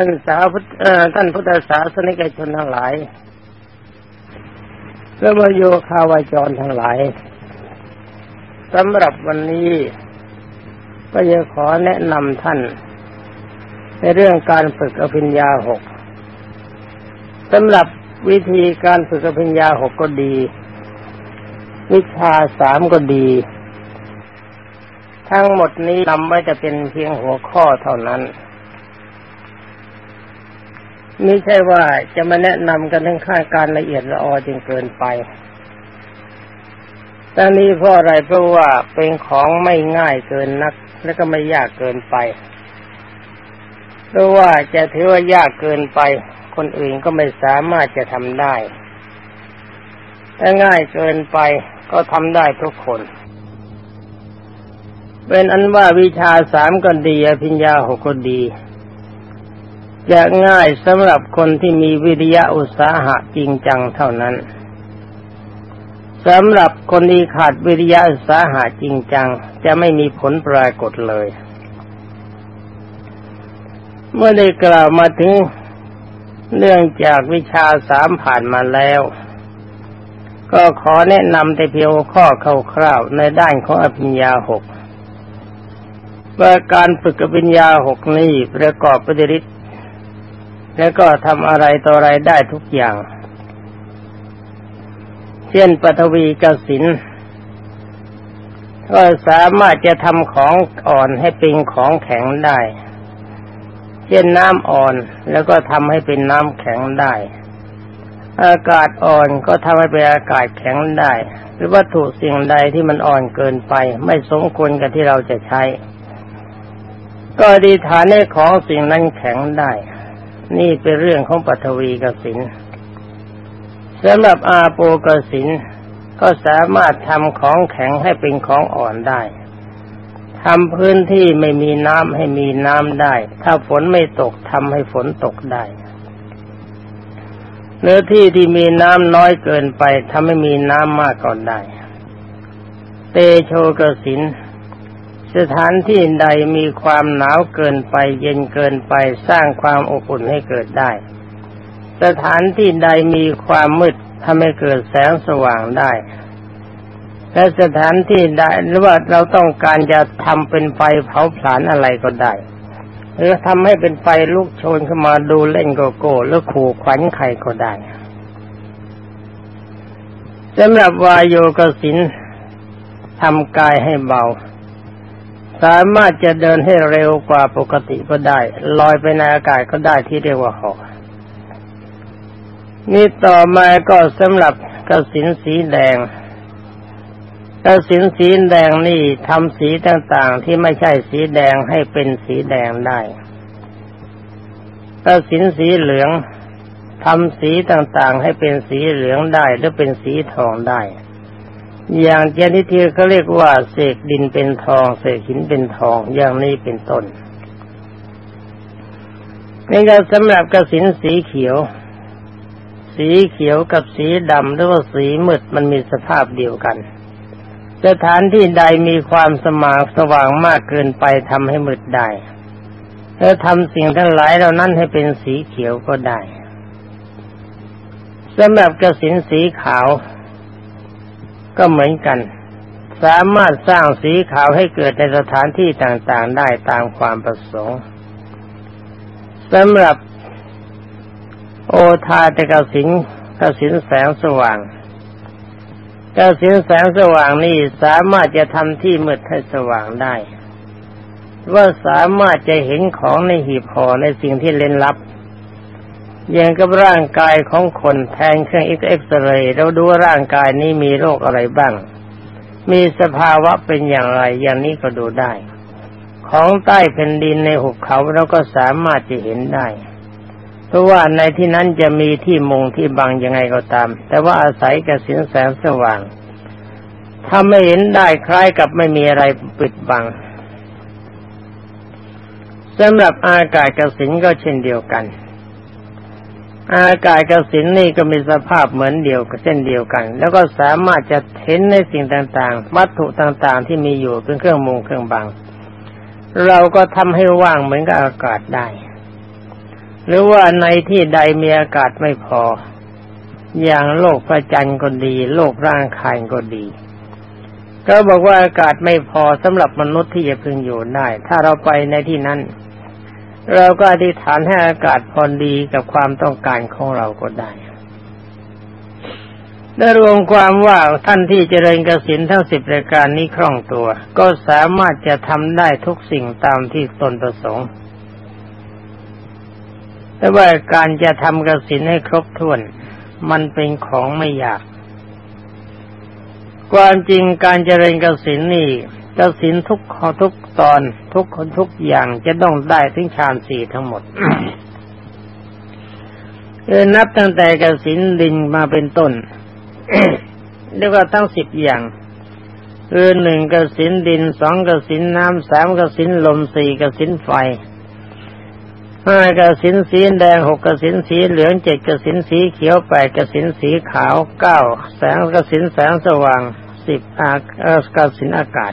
ท่านสาวท่านพุทธศาสนิกชนทั้งหลายและมโยคาวาจรทั้งหลายสำหรับวันนี้ก็จะขอแนะนำท่าน ในเรื่องการฝึกอภิญญาหกสำหรับวิธีการฝึกอภิญญาหกก็ดี วิชาสามก็ดี ทั้งหมดนี้นำไว้จะเป็นเพียงหัวข้อเท่านั้น ไม่ใช่ว่าจะมาแนะนำกันทั้งค่าการละเอียดละออจนเกินไปต่นี้เพราะอะไรเพราะว่าเป็นของไม่ง่ายเกินนัก และก็ไม่ยากเกินไป เพราะว่าจะถือว่ายากเกินไป คนอื่นก็ไม่สามารถจะทำได้ถ้าง่ายเกินไปก็ทำได้ทุกคนเป็นอันว่าวิชาสามก็ดีอภิญญาหกก็ดี จะง่ายสำหรับคนที่มีวิริยะอุตสาหะจริงจังเท่านั้นสำหรับคนที่ขาดวิริยะอุตสาหะจริงจัง จะไม่มีผลปรากฏเลย เมื่อได้กล่าวมาถึงเรื่องจากวิชาสามผ่านมาแล้ว ก็ขอแนะนำแต่เพียงข้อคร่าวๆในด้านของอภิญญาหกว่าการฝึกอภิญญาหกนี้ประกอบปฏิริษ แล้วก็ทำอะไรต่ออะไรได้ทุกอย่าง เช่นปฐวีกสินก็สามารถจะทำของอ่อนให้เป็นของแข็งได้ เช่นน้ำอ่อนแล้วก็ทำให้เป็นน้ำแข็งได้ อากาศอ่อนก็ทำให้เป็นอากาศแข็งได้ หรือวัตถุสิ่งใดที่มันอ่อนเกินไป ไม่สมควรกับที่เราจะใช้ ก็ดีฐานให้ของสิ่งนั้นแข็งได้ นี่เป็นเรื่องของปฐวีกสินสำหรับอาโปกสินก็สามารถทำของแข็งให้เป็นของอ่อนได้ทำพื้นที่ไม่มีน้ำให้มีน้ำได้ ถ้าฝนไม่ตกทำให้ฝนตกได้ เนื้อที่ที่มีน้ำน้อยเกินไปทำให้มีน้ำมากก่อนได้ เตโชกสิน สถานที่ใดมีความหนาวเกินไป เย็นเกินไปสร้างความอบอุ่นให้เกิดได้ สถานที่ใดมีความมืดทำให้เกิดแสงสว่างได้ และสถานที่ใดหรือว่าเราต้องการจะทำเป็นไฟเผาผลาญอะไรก็ได้หรือทำให้เป็นไฟลุกโชนขึ้นมาดูเล่นโกโก้หรือขู่ขวัญใครก็ได้สำหรับวายโยกสินทำกายให้เบา สามารถจะเดินให้เร็วกว่าปกติก็ได้ลอยไปในอากาศก็ได้ที่เรียกว่าหอกนี่ต่อมาก็สำหรับกระสินสีแดงกระสินสีแดงนี่ทำสีต่างๆที่ไม่ใช่สีแดงให้เป็นสีแดงได้กระสินสีเหลืองทำสีต่างๆให้เป็นสีเหลืองได้หรือเป็นสีทองได้ อย่างเจนิทีเขาเรียกว่าเสกดินเป็นทองเสกหินเป็นทองอย่างนี้เป็นต้นนี่ก็สำหรับกระสินสีเขียว สีเขียวกับสีดำหรือว่าสีมืดมันมีสภาพเดียวกัน สถานที่ใดมีความสมางสว่างมากเกินไปทำให้มืดได้แล้วทำสิ่งทั้งหลายเหล่านั้นให้เป็นสีเขียวก็ได้สำหรับกระสินสีขาว ก็เหมือนกัน สามารถสร้างสีขาวให้เกิดในสถานที่ต่างๆได้ตามความประสงค์สำหรับโอทาตกสินกสินแสงสว่างกสินแสงสว่างนี่สามารถจะทำที่มืดให้สว่างได้ ว่าสามารถจะเห็นของในหีบห่อในสิ่งที่เล่นลับ อย่างกับร่างกายของคนแทนเครื่องเอ็กซเรย์เราดูร่างกายนี้มีโรคอะไรบ้าง มีสภาวะเป็นอย่างไร อย่างนี้ก็ดูได้ ของใต้แผ่นดินในหุบเขาเราก็สามารถจะเห็นได้ เพราะว่าในที่นั้นจะมีที่มุงที่บังยังไงก็ตาม แต่ว่าอาศัยกระสินแสงสว่าง ถ้าไม่เห็นได้คล้ายกับไม่มีอะไรปิดบังสำหรับอากาศกระสินก็เช่นเดียวกัน อากาศกับสินนี่ก็มีสภาพเหมือนเดียวกับเส้นเดียวกัน แล้วก็สามารถจะเห็นในสิ่งต่างๆ วัตถุต่างๆ ที่มีอยู่เป็นเครื่องมุงเครื่องบัง เราก็ทำให้ว่างเหมือนกับอากาศได้ หรือว่าในที่ใดมีอากาศไม่พอ อย่างโลกพระจันทร์ก็ดี โลกร่างกายก็ดี ก็บอกว่าอากาศไม่พอสำหรับมนุษย์ที่จะพึงอยู่ได้ ถ้าเราไปในที่นั้น เราก็อธิษฐานให้อากาศพอดีกับความต้องการของเราก็ได้ได้รวมความว่าท่านที่เจริญกสินทั้งสิบรายการนี้คล่องตัว ก็สามารถจะทำได้ทุกสิ่งตามที่ตนประสงค์ แต่ว่าการจะทำกสินให้ครบถ้วน มันเป็นของไม่ยาก ความจริงการเจริญกสินนี่ กสินทุกข้อทุกตอนทุกคนทุกอย่างจะต้องได้ถึงฌานสี่ทั้งหมดเออนับตั้งแต่กสินดินมาเป็นต้นเรียกว่าทั้งสิบอย่างคือหนึ่งกสินดินสองกสินน้ำสามกสินลมสี่กสินไฟห้ากสินสีแดงหกกสินสีเหลืองเจ็ดกสินสีเขียวแปดกสินสีขาวเก้าแสงกสินแสงสว่างสิบอากสินอากาศ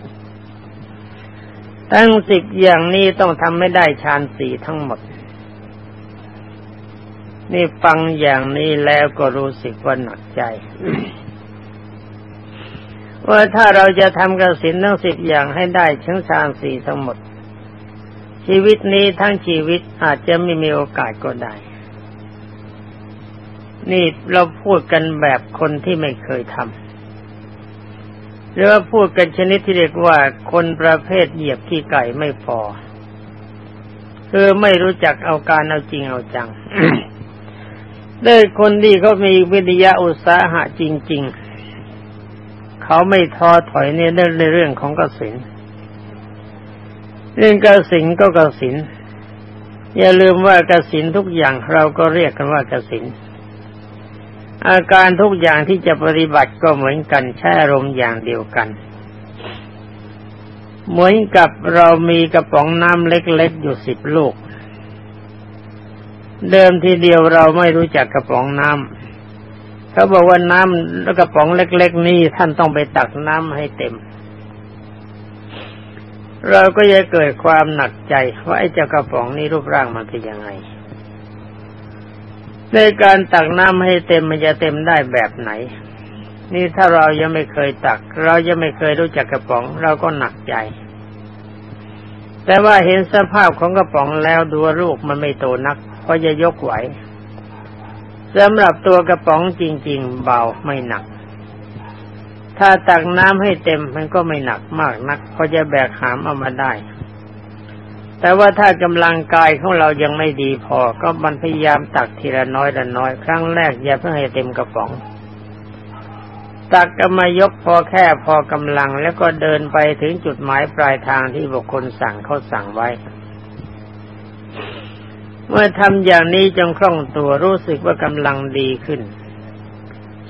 ทั้งสิบอย่างนี้ต้องทำไม่ได้ฌานสี่ทั้งหมด นี่ฟังอย่างนี้แล้วก็รู้สึกว่าหนักใจ ว่าถ้าเราจะทำกสินทั้งสิบอย่างให้ได้ชั้งฌานสี่ทั้งหมด ชีวิตนี้ทั้งชีวิตอาจจะไม่มีโอกาสก็ได้ นี่เราพูดกันแบบคนที่ไม่เคยทำ หรือว่าพูดกันชนิดที่เรียกว่าคนประเภทเหยียบขี้ไก่ไม่พอ คือไม่รู้จักเอาการเอาจริงเอาจังได้คนที่เขามีวิทยาอุตสาหะจริง ๆ เขาไม่ท้อถอยในในเรื่องของกสินเรื่องกสินก็กสินอย่าลืมว่ากสินทุกอย่างเราก็เรียกกันว่ากสิน อาการทุกอย่างที่จะปฏิบัติก็เหมือนกันใช้อารมณ์อย่างเดียวกัน เหมือนกับเรามีกระป๋องน้ำเล็กๆอยู่สิบลูก เดิมทีเดียวเราไม่รู้จักกระป๋องน้ำเขาบอกว่าน้ำแล้วกระป๋องเล็ก ๆ นี้ท่านต้องไปตักน้ำให้เต็ม เราก็จะเกิดความหนักใจว่าไอ้เจ้ากระป๋องนี้รูปร่างมันเป็นยังไง ในการตักน้ำให้เต็มมันจะเต็มได้แบบไหน นี่ถ้าเรายังไม่เคยตัก เรายังไม่เคยรู้จักกระป๋อง เราก็หนักใจ แต่ว่าเห็นสภาพของกระป๋องแล้วดูลูกมันไม่โตนักเพราะจะยกไหวสำหรับตัวกระป๋องจริง ๆ เบาไม่หนัก ถ้าตักน้ำให้เต็มมันก็ไม่หนักมากนักเพราะจะแบกหามเอามาได้ แต่ว่าถ้ากำลังกายของเรายังไม่ดีพอ ก็มันพยายามตักทีละน้อยละน้อย ครั้งแรกอย่าเพิ่งให้เต็มกระป๋อง ตักก็มายกพอแค่พอกำลังแล้วก็เดินไปถึงจุดหมายปลายทางที่บุคคลสั่งเขาสั่งไว้ เมื่อทำอย่างนี้จงคล่องตัวรู้สึกว่ากำลังดีขึ้น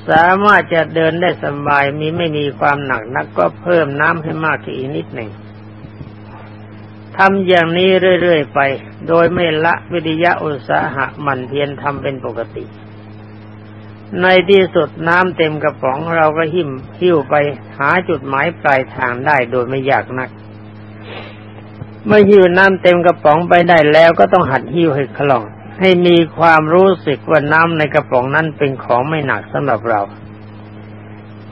สามารถจะเดินได้สบายมีไม่มีความหนักนักก็เพิ่มน้ำให้มากขึ้นอีกนิดหนึ่ง ทำอย่างนี้เรื่อย ๆ ไป โดยไม่ละวิทยาอุตสาหะมันเพียรทำเป็นปกติ ในที่สุดน้ำเต็มกระป๋องเราก็หิ้มหิ้วไปหาจุดหมายปลายทางได้โดยไม่ยากนัก เมื่อหิ้วน้ำเต็มกระป๋องไปได้แล้วก็ต้องหัดหิ้วให้คล่อง ให้มีความรู้สึกว่าน้ำในกระป๋องนั้นเป็นของไม่หนักสำหรับเรา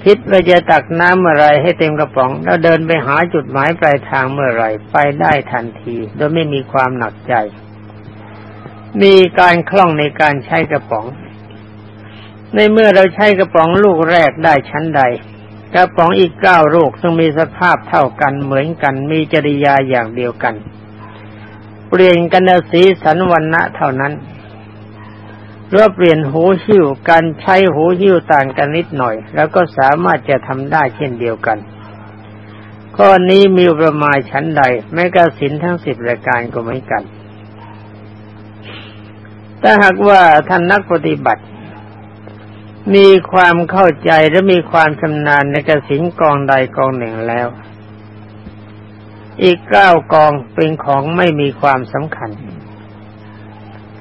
คิดว่าจะตักน้ำเมื่อไรให้เต็มกระป๋อง แล้วเดินไปหาจุดหมายปลายทางเมื่อไรไปได้ทันที โดยไม่มีความหนักใจ มีการคล่องในการใช้กระป๋อง ในเมื่อเราใช้กระป๋องลูกแรกได้ชั้นใด กระป๋องอีกเก้าลูกซึ่งมีสภาพเท่ากันเหมือนกัน มีจริยาอย่างเดียวกัน เปลี่ยนกันสีสันวันณะเท่านั้น รือเปลี่ยนหูหิ้วการใช้หูหิ้วต่างกันนิดหน่อย แล้วก็สามารถจะทำได้เช่นเดียวกัน ข้อนี้มีประมาณชั้นใดแม้กระสินทั้งสิบรายการก็ไม่กันถ้าหากว่าท่านนักปฏิบัติ มีความเข้าใจและมีความชำนาญในกสินกองใดกองหนึ่งแล้ว อีกเก้ากองเป็นของไม่มีความสำคัญ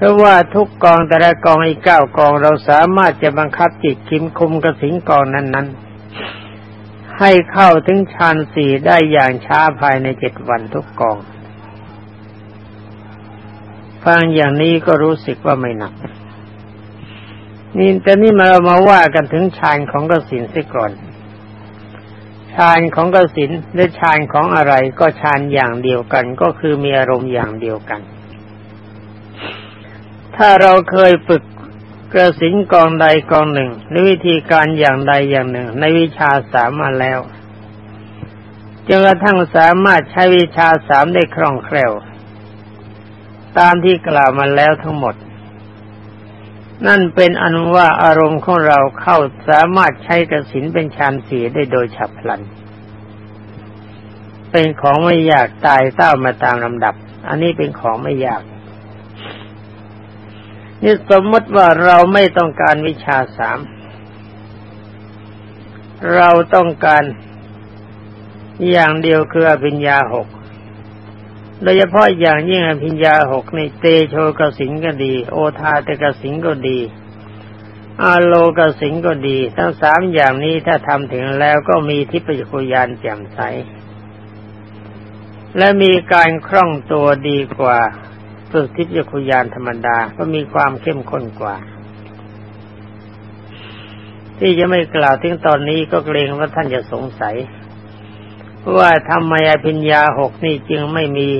ราะว่าทุกกองแต่ละกองอีกเก้ากองเราสามารถจะบังคับจิตคิมคุมกระสิงกองนั้น ๆ ให้เข้าถึงฌานสี่ได้อย่างช้าภายในเจ็ดวันทุกกอง ฟังอย่างนี้ก็รู้สึกว่าไม่หนัก นี่แต่นี่มาเรามาว่ากันถึงฌานของกสินสิก่อนฌานของกสินหรือฌานของอะไรก็ฌานอย่างเดียวกัน ก็คือมีอารมณ์อย่างเดียวกัน ถ้าเราเคยฝึกกระสินกองใดกองหนึ่งในวิธีการอย่างใดอย่างหนึ่ง ในวิชาสามมาแล้วจนกระทั่งสามารถใช้วิชาสามได้คล่องแคล่ว ตามที่กล่าวมาแล้วทั้งหมด นั่นเป็นอนุว่าอารมณ์ของเราเข้าสามารถใช้กระสินเป็นฌานสีได้โดยฉับพลัน เป็นของไม่ยากตายเต้ามาตามลำดับ อันนี้เป็นของไม่ยาก นี่สมมติว่าเราไม่ต้องการวิชาสาม เราต้องการอย่างเดียวคืออภิญญาหกโดยเฉพาะอย่างยิ่งอภิญญาหกในเตโชกสิงก็ดี โอทาเตกสิงก็ดีอาโลกสิงก็ดี ทั้งสามอย่างนี้ถ้าทำถึงแล้วก็มีทิพยคุยานแจ่มใส และมีการคล่องตัวดีกว่า ฝึกทิพยคุยานธรรมดาก็มีความเข้มข้นกว่า ที่จะไม่กล่าวถึงตอนนี้ก็เกรงว่าท่านจะสงสัย ว่าทำไมอภิญญาหกนี่จึงไม่มี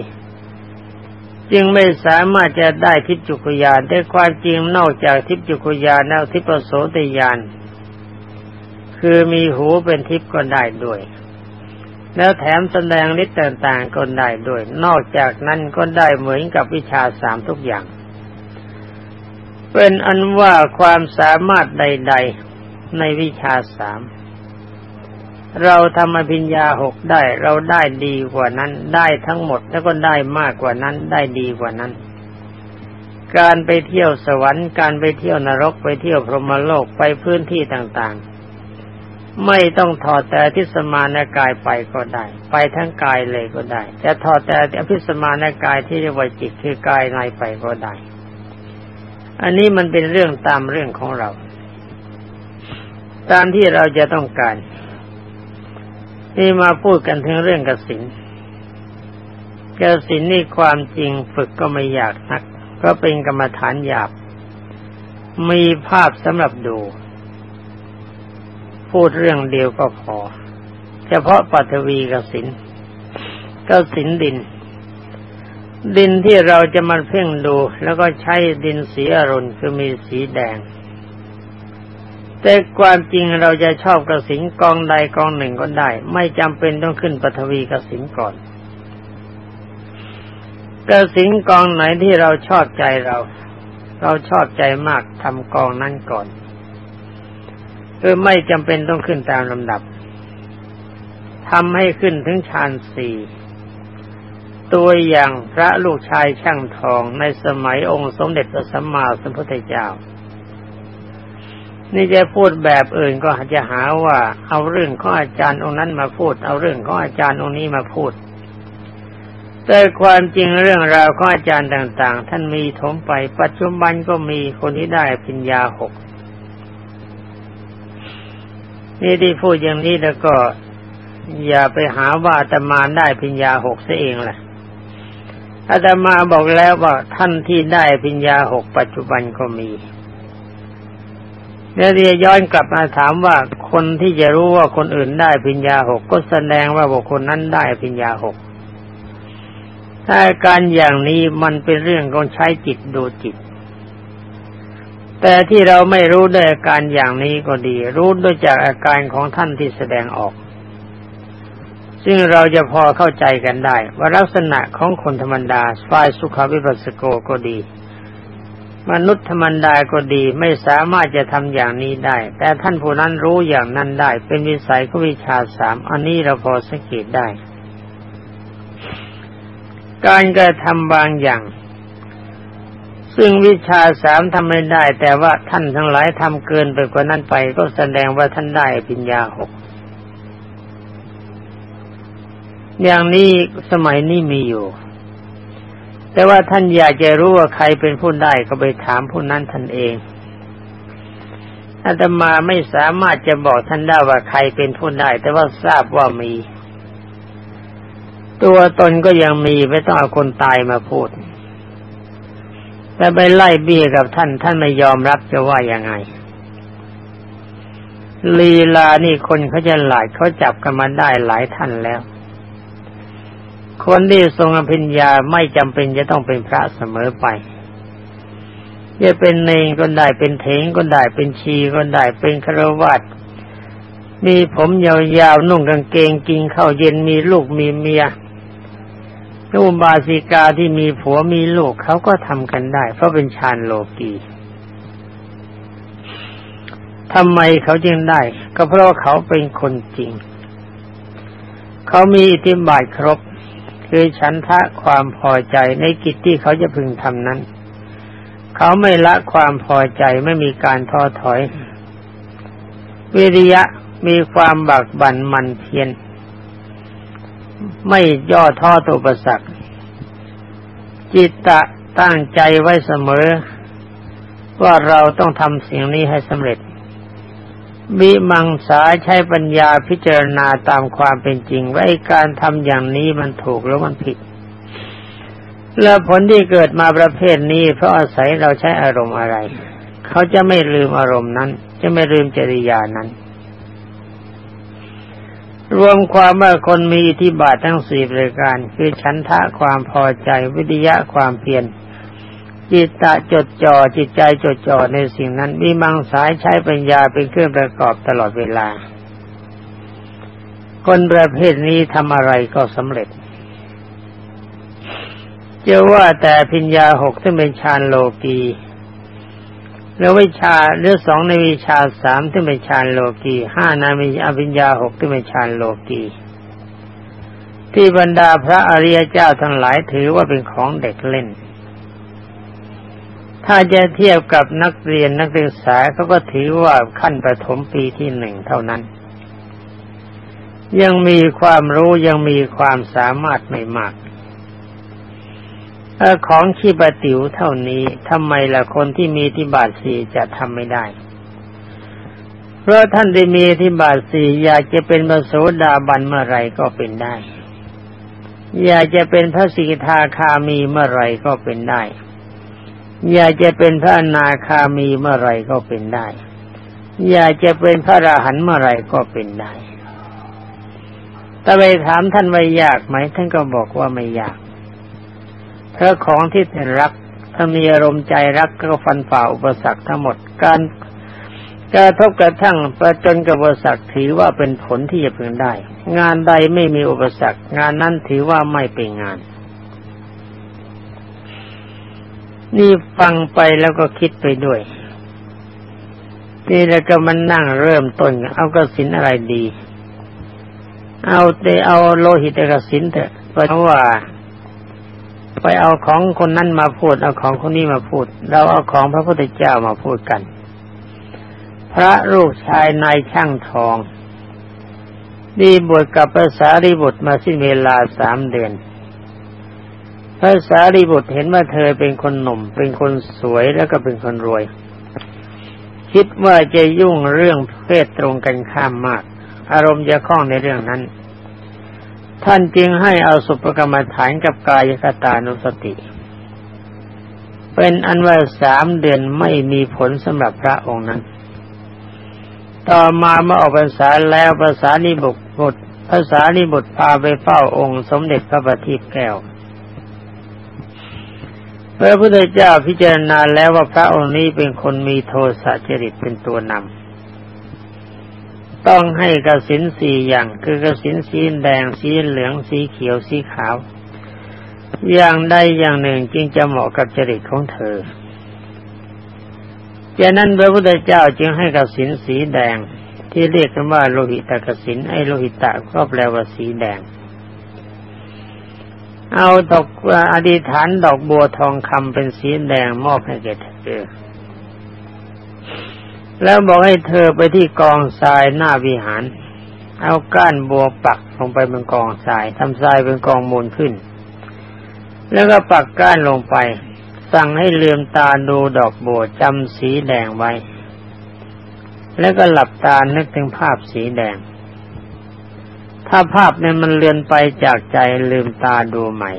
จึงไม่สามารถจะได้ทิพยจุกยานแต่ความจริงนอกจากทิพยจุกยานแล้วทิพโสตยานคือมีหูเป็นทิพย์ก็ได้ด้วย แล้วแถมแสดงฤทธิ์ต่างๆก็ได้ด้วย นอกจากนั้นก็ได้เหมือนกับวิชาสามทุกอย่าง เป็นอันว่าความสามารถใด ๆ ในวิชาสามเราทำอภิญญาหกได้ เราได้ดีกว่านั้น ได้ทั้งหมดแล้วก็ได้มากกว่านั้น ได้ดีกว่านั้น การไปเที่ยวสวรรค์ การไปเที่ยวนรกไปเที่ยวพรหมโลกไปพื้นที่ต่างๆ ไม่ต้องถอดแต่ทิสมานกายไปก็ได้ ไปทั้งกายเลยก็ได้ จะถอดแต่อภิสมานกายที่เรียกว่าจิตคือกายในไปก็ได้ อันนี้มันเป็นเรื่องตามเรื่องของเรา ตามที่เราจะต้องการนี่มาพูดกันถึงเรื่องกสินกสินนี่ความจริงฝึกก็ไม่ยากนัก ก็เป็นกรรมฐานหยาบ มีภาพสำหรับดู พูดเรื่องเดียวก็พอ เฉพาะปัทวีกสินกสินดิน ดินที่เราจะมาเพ่งดู แล้วก็ใช้ดินสีอรุณคือมีสีแดง แต่ความจริงเราจะชอบกระสินกองใดกองหนึ่งก็ได้ ไม่จำเป็นต้องขึ้นปฐวีกระสินก่อนกระสินกองไหนที่เราชอบใจเรา เราชอบใจมากทำกองนั้นก่อน คือไม่จำเป็นต้องขึ้นตามลำดับทำให้ขึ้นถึงฌานสี่ตัวอย่างพระลูกชายช่างทองในสมัยองค์สมเด็จพระสัมมาสัมพุทธเจ้า นี่จะพูดแบบอื่นก็จะหาว่า เอาเรื่องของอาจารย์องค์นั้นมาพูด เอาเรื่องของอาจารย์องค์นี้มาพูด แต่ความจริงเรื่องราวของอาจารย์ต่าง ๆ ท่านมีถมไป ปัจจุบันก็มีคนที่ได้ปัญญาหก นี่ที่พูดอย่างนี้แล้วก็ อย่าไปหาว่าอาตมาได้ปัญญาหกซะเองแหละอาตมาบอกแล้วว่าท่านที่ได้ปัญญาหกปัจจุบันก็มีเดี๋ยย้อนกลับมาถามว่าคนที่จะรู้ว่าคนอื่นได้ปิญญาหกก็แสดงว่าบุคคลนั้นได้ปิญญาหกถ้าการอย่างนี้มันเป็นเรื่องของใช้จิตดูจิต แต่ที่เราไม่รู้ด้วยอาการอย่างนี้ก็ดี รู้ด้วยจากอาการของท่านที่แสดงออก ซึ่งเราจะพอเข้าใจกันได้ ว่าลักษณะของคนธรรมดาฝ่ายสุขวิปัสสโกก็ดี มนุษย์ธรรมดาก็ดีไม่สามารถจะทำอย่างนี้ได้ แต่ท่านผู้นั้นรู้อย่างนั้นได้ เป็นวิสัยของวิชาสามอันนี้เราพอสังเกตได้ การกระทำบางอย่าง ซึ่งวิชาสามทำไม่ได้ แต่ว่าท่านทั้งหลายทำเกินไปกว่านั้นไป ก็แสดงว่าท่านได้ปัญญาหกอย่างนี้สมัยนี้มีอยู่ แต่ว่าท่านอยากจะรู้ว่าใครเป็นผู้ได้ก็ไปถามผู้นั้นท่านเองอาตมาไม่สามารถจะบอกท่านได้ว่าใครเป็นผู้ได้ แต่ว่าทราบว่ามี ตัวตนก็ยังมีไม่ต้องเอาคนตายมาพูด แต่ไปไล่เบี้ยกับท่าน ท่านไม่ยอมรับจะว่ายังไง ลีลานี่คนเขาจะหลายเขาจับกันมาได้หลายท่านแล้ว คนที่ทรงอภิญญาไม่จำเป็นจะต้องเป็นพระเสมอไปจะเป็นเนงก็ได้เป็นเถงก็ได้เป็นชีก็ได้เป็นครวัตมีผมยาวๆนุ่งกางเกงกินข้าวเย็นมีลูกมีเมีย นุบาสิกาที่มีผัวมีลูกเขาก็ทำกันได้ เพราะเป็นฌานโลกีทำไมเขาจึงได้ ก็เพราะเขาเป็นคนจริง เขามีอิทธิบาทครบ คือฉันทะความพอใจในกิจที่เขาจะพึงทำนั้น เขาไม่ละความพอใจไม่มีการท้อถอย วิริยะมีความบักบั่นมันเพียร ไม่ย่อท้อตัวประสักจิตตะตั้งใจไว้เสมอ ว่าเราต้องทำสิ่งนี้ให้สำเร็จวิมังสาใช้ปัญญาพิจารณาตามความเป็นจริง ว่าการทำอย่างนี้มันถูกหรือมันผิด และผลที่เกิดมาประเภทนี้เพราะอาศัยเราใช้อารมณ์อะไร เขาจะไม่ลืมอารมณ์นั้น จะไม่ลืมจริยานั้น รวมความว่าคนมีอิทธิบาททั้งสี่ประการ คือฉันทะความพอใจวิทยะความเพียรจิตตะจดจ่อจิตใจจดจ่อในสิ่งนั้นมีมังสายใช้ปัญญาเป็นเครื่องประกอบตลอดเวลา คนประเภทนี้ทำอะไรก็สำเร็จจะว่าแต่พิญญาหกที่เป็นฌานโลกี แล้ววิชาหรือสองในวิชาสามที่เป็นฌานโลกีห้าในมีอภิญญาหกที่เป็นฌานโลกีที่บรรดาพระอริยเจ้าทั้งหลายถือว่าเป็นของเด็กเล่น ถ้าจะเทียบกับนักเรียนนักศึกษาเขาก็ถือว่าขั้นประถมปีที่หนึ่งเท่านั้น ยังมีความรู้ยังมีความสามารถไม่มาก ของขีปติ๋วเท่านี้ทำไมล่ะคนที่มีที่บาทสีจะทำไม่ได้ เพราะท่านได้มีที่บาทสีอยากจะเป็นพระโสดาบันเมื่อไรก็เป็นได้ อยากจะเป็นพระสิกขาคามีเมื่อไรก็เป็นได้ อยากจะเป็นพระนาคามีเมื่อไรก็เป็นได้ อยากจะเป็นพระอรหันเมื่อไรก็เป็นได้แต่ไปถามท่านว่ายากไหมท่านก็บอกว่าไม่ยาก เพราะของที่ท่านรักถ้ามีอารมณ์ใจรักก็ฟันฝ่าอุปสรรคทั้งหมดการกระทบกระทั่งประจนกับอุปสรรคถือว่าเป็นผลที่จะพึงได้ งานใดไม่มีอุปสรรค งานนั้นถือว่าไม่เป็นงาน นี่ฟังไปแล้วก็คิดไปด้วยนี่แล้วก็มันนั่งเริ่มต้น เอากระสินอะไรดี เอาเตเอาโลหิตกระสินเถอะเพราะว่า ไปเอาของคนนั้นมาพูด เอาของคนนี้มาพูด เราเอาของพระพุทธเจ้ามาพูดกัน พระลูกชายนายช่างทองดีบวชกับภาษารีบุตรมาสิ้นเวลาสามเดือนภาษารีบุตรเห็นว่าเธอเป็นคนหนุ่ม เป็นคนสวยแล้วก็เป็นคนรวย คิดว่าจะยุ่งเรื่องเพศตรงกันข้ามมาก อารมณ์จะคล้องในเรื่องนั้น ท่านจึงให้เอาสุปกรรมฐานกับกายคตานุสติ เป็นอันว่าสามเดือนไม่มีผลสำหรับพระองค์นั้น ต่อมาเมื่อออกพรรษาแล้วภาษานิบุตรบุตรภาษานิบุตรพาไปเฝ้าองค์ สมเด็จพระบัณฑิตแก้วพระพุทธเจ้าพิจารณาแล้วว่าพระองค์นี้เป็นคนมีโทสะจริตเป็นตัวนำ ต้องให้กระสินสี่อย่างคือกระสินสีแดงสีเหลืองสีเขียวสีขาว อย่างใดอย่างหนึ่งจึงจะเหมาะกับจริตของเธอจากนั้นพระพุทธเจ้าจึงให้กระสินสีแดง ที่เรียกกันว่าโลหิตกระสินไอโลหิตะก็แปลว่าสีแดง เอาดอกอธิษฐานดอกบัวทองคำเป็นสีแดงมอบให้แก่เธอ แล้วบอกให้เธอไปที่กองทรายหน้าวิหาร เอาก้านบัวปักลงไปบนกองทรายทำทรายเป็นกองมูลขึ้น แล้วก็ปักก้านลงไป สั่งให้ลืมตาดูดอกบัวจำสีแดงไว้ แล้วก็หลับตานึกถึงภาพสีแดง ถ้าภาพนี่ยมันเลือนไปจากใจลืมตาดูใหม่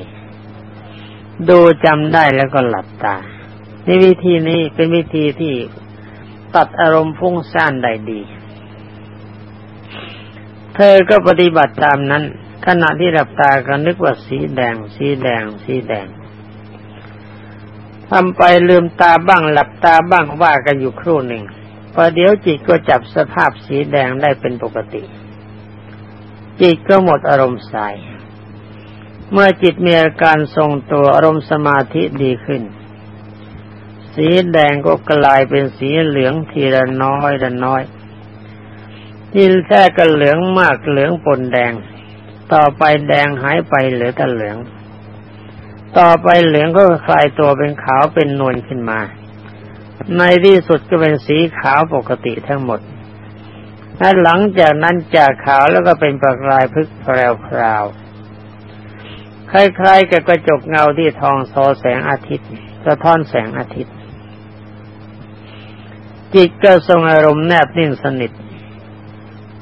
ดูจำได้แล้วก็หลับตานี่วิธีนี้เป็นวิธีที่ ตัดอารมณ์ฟุ้งซ่านได้ดี เธอก็ปฏิบัติตามนั้น ขณะที่หลับตาก็นึกว่าสีแดง สีแดง สีแดงทำไปลืมตาบ้างหลับตาบ้างว่ากันอยู่ครู่หนึ่งพอเดี๋ยวจิตก็จับสภาพสีแดงได้เป็นปกติ จิตก็หมดอารมณ์สาย เมื่อจิตมีอาการทรงตัวอารมณ์สมาธิดีขึ้น สีแดงก็กลายเป็นสีเหลืองทีละน้อยละน้อยที่แท้ก็เหลืองมากเหลืองปนแดง ต่อไปแดงหายไปเหลือแต่เหลือง ต่อไปเหลืองก็คลายตัวเป็นขาวเป็นนวลขึ้นมา ในที่สุดก็เป็นสีขาวปกติทั้งหมดและหลังจากนั้นจากขาวแล้วก็เป็นประกายพึกแพรวๆคล้ายๆกับกระจกเงาที่ทองซอแสงอาทิตย์สะท้อนแสงอาทิตย์ จิตก็ทรงอารมณ์แนบนิ่งสนิท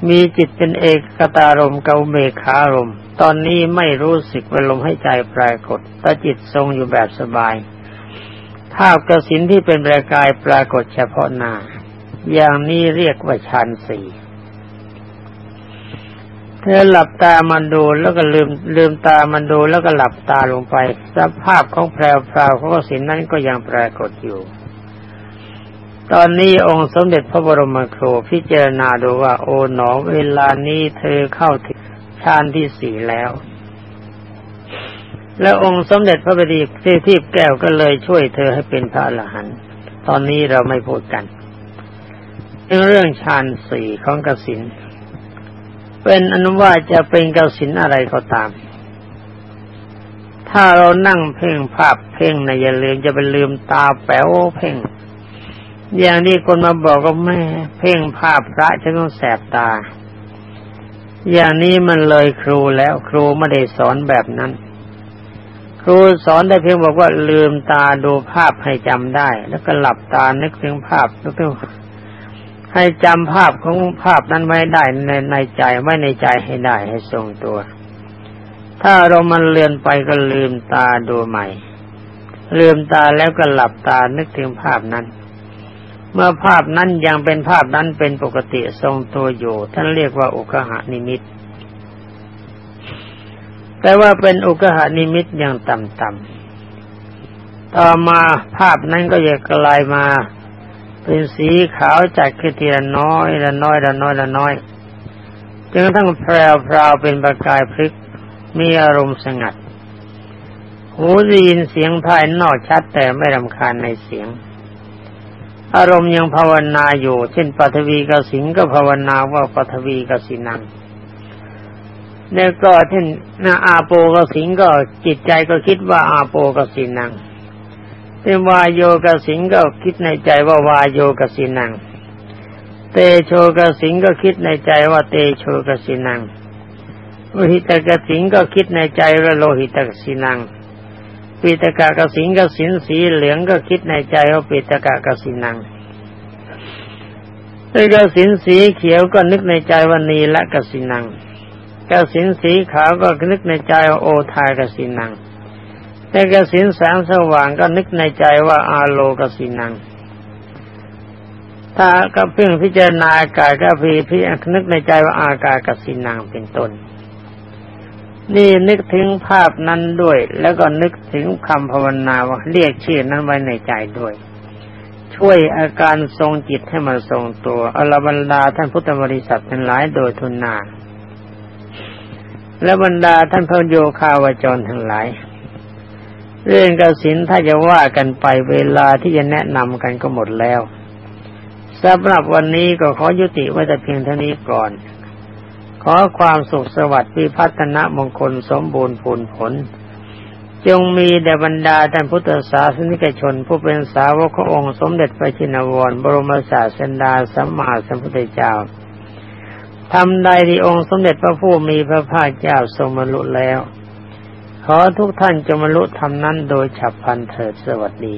มีจิตเป็นเอกกตารมเกาเมฆารมตอนนี้ไม่รู้สึกว่าลมให้ใจปรากฏแต่จิตทรงอยู่แบบสบายภาพกสินที่เป็นประกายปรากฏเฉพาะหน้า อย่างนี้เรียกว่าฌานสี่เธอหลับตามันดูแล้วก็ลืมลืมตามันดูแล้วก็หลับตาลงไป สภาพของแพรวพราวของกสินนั้นก็ยังปรากฏอยู่ ตอนนี้องค์สมเด็จพระบรมครูพิจารณาดูว่า โอ๋หนอเวลานี้เธอเข้าถึงฌานที่สี่แล้ว แล้วองค์สมเด็จพระบดีเททีพแก้วก็เลยช่วยเธอให้เป็นพระอรหันต์ตอนนี้เราไม่พูดกันเรื่องฌานสี่ของกสินเป็นอนุว่าจะเป็นกสินอะไรก็ตาม ถ้าเรานั่งเพ่งภาพเพ่งในอย่าลืมจะไปลืมตาแป๋วเพ่ง อย่างนี้คนมาบอกก็แม่เพ่งภาพพระจะต้องแสบตา อย่างนี้มันเลยครูแล้วครูไม่ได้สอนแบบนั้น ครูสอนได้เพียงบอกว่าลืมตาดูภาพให้จำได้ แล้วก็หลับตานึกถึงภาพแล้วก็ให้จำภาพของภาพนั้นไว้ได้ในในใจไว้ในใจให้ได้ให้ทรงตัว ถ้าเรามันเลือนไปก็ลืมตาดูใหม่ลืมตาแล้วก็หลับตานึกถึงภาพนั้น เมื่อภาพนั้นยังเป็นภาพนั้นเป็นปกติทรงตัวอยู่ ท่านเรียกว่าอุคหานิมิต แต่ว่าเป็นอุกหานิมิตอย่างต่ำๆต่อมาภาพนั้นก็จะกลายมา เป็นสีขาวจากขึ้นทีละน้อยละน้อยละน้อยละน้อยจนกระทั่งแพรวพราวเป็นประกายพลึกมีอารมณ์สงัด หูได้ยินเสียงภายนอกชัดแต่ไม่รำคาญในเสียง อารมณ์ยังภาวนาอยู่ เช่นปัทวีกสิงก็ภาวนาว่าปัทวีกสินังแล้วก็ท่นนาอาโปกสิงก็จิตใจก็คิดว่าอาโปกสินังเป็นวายโยกสิงก็คิดในใจว่าวายโยกสินัง เตโชกสิงก็คิดในใจว่าเตโชกสินังโลหิตกสิงก็คิดในใจว่าโลหิตกสินัง ปิตกะกสิงกสินสีเหลืองก็คิดในใจว่าปิตกะกสินังเตกสินสีเขียวก็นึกในใจว่านีละกสินังกสินสีขาวก็นึกในใจว่าโอทายกสินังแต่กสินแสงสว่างก็นึกในใจว่าอาโลกสินัง ถ้าก็เพิ่งพิจารณาอากาศก็พีพินึกในใจว่าอากาศกสินังเป็นต้น นี่นึกถึงภาพนั้นด้วย แล้วก็นึกถึงคำภาวนาว่าเรียกชื่อนั้นไว้ในใจด้วย ช่วยอาการทรงจิตให้มันทรงตัวอรบรรดาท่านพุทธบริษัททั้งหลายโดยทุนนา และบรรดาท่านพระโยคาวจรทั้งหลาย เรื่องกสินถ้าจะว่ากันไปเวลาที่จะแนะนำกันก็หมดแล้วสำหรับวันนี้ก็ขอยุติไว้แต่เพียงเท่านี้ก่อน ขอความสุขสวัสดิ์วิพัฒนมงคลสมบูรณ์ผลผล จงมีแด่บรรดาท่านพุทธศาสนิกชน ผู้เป็นสาวกขององค์สมเด็จพระชินวร บรมศาสดาสัมมาสัมพุทธเจ้าทำใดที่องค์สมเด็จพระผู้มีพระภาคเจ้าทรงบรรลุแล้ว ขอทุกท่านจงบรรลุทำนั้นโดยฉับพลันเถิดสวัสดี